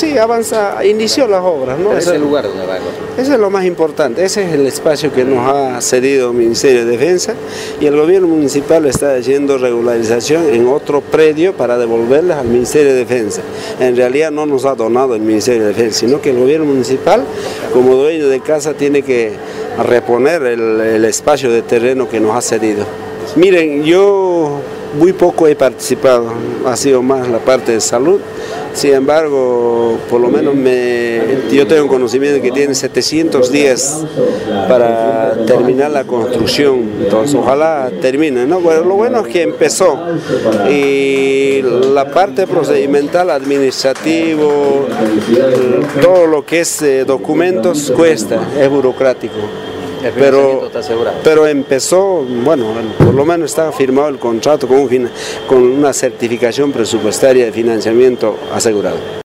Sí, avanza, inició las obras, ¿no? Ese es el lugar donde va a Ese es lo más importante, ese es el espacio que nos ha cedido el Ministerio de Defensa y el gobierno municipal está haciendo regularización en otro predio para devolverles al Ministerio de Defensa. En realidad no nos ha donado el Ministerio de Defensa, sino que el gobierno municipal, como dueño de casa, tiene que reponer el, el espacio de terreno que nos ha cedido. Miren, yo muy poco he participado, ha sido más la parte de salud. Sin embargo, por lo menos me, yo tengo conocimiento de que tiene 700 días para terminar la construcción, entonces ojalá termine. ¿no? Lo bueno es que empezó y la parte procedimental, administrativo, todo lo que es eh, documentos cuesta, es burocrático pero, pero empezó, bueno, por lo menos estaba firmado el contrato con, con una certificación presupuestaria de financiamiento asegurado.